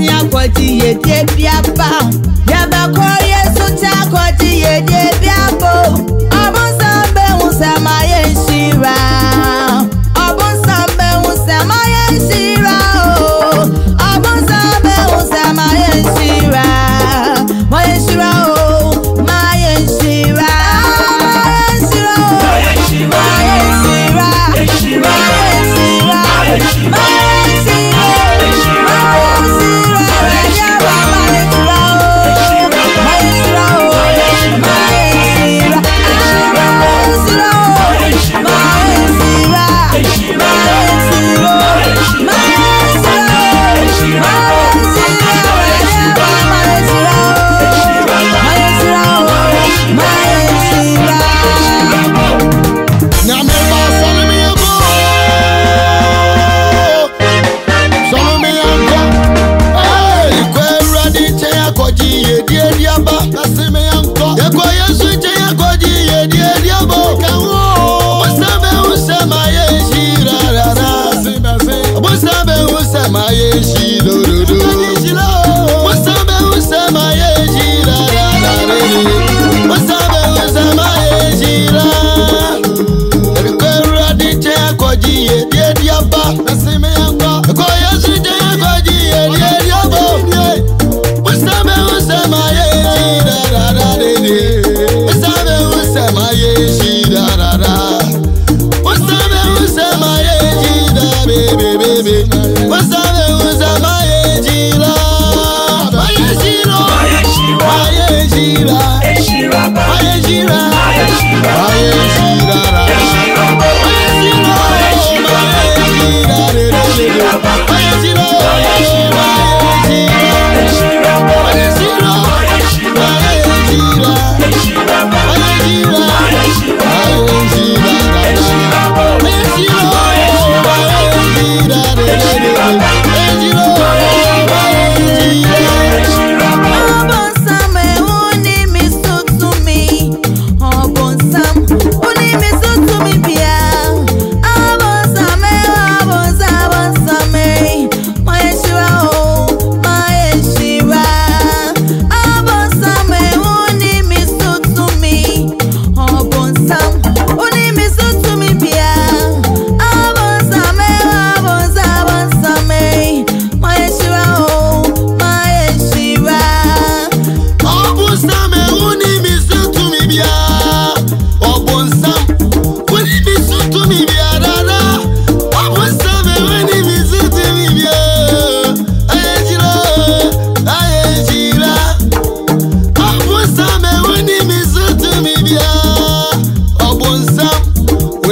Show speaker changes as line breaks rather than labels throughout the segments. si akọji yeke bịa bam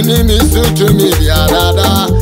sí mi sójú mi rí àràdá.